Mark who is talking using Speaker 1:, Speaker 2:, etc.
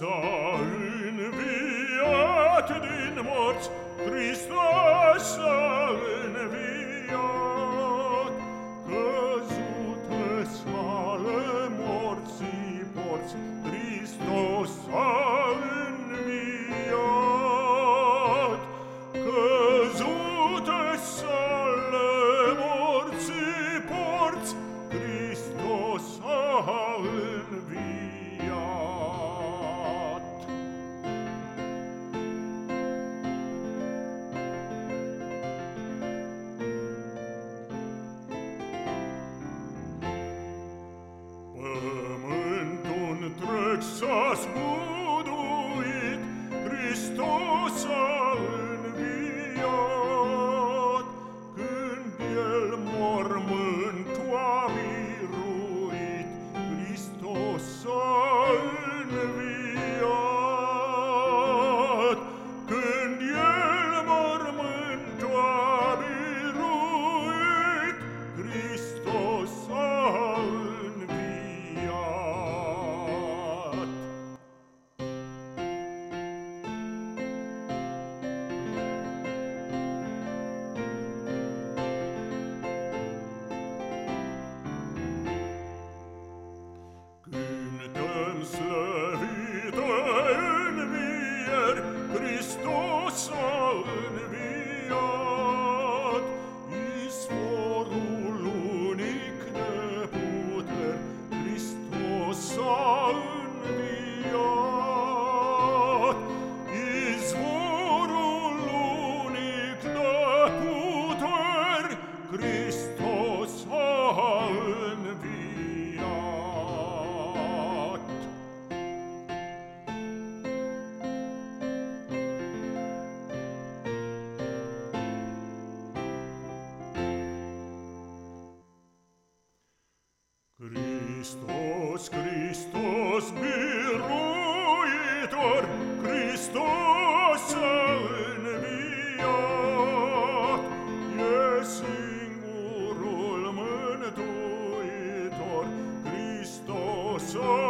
Speaker 1: Pensa in viat din morți, Hristos s-a Texas. Christus anviat. Christus, Christus, so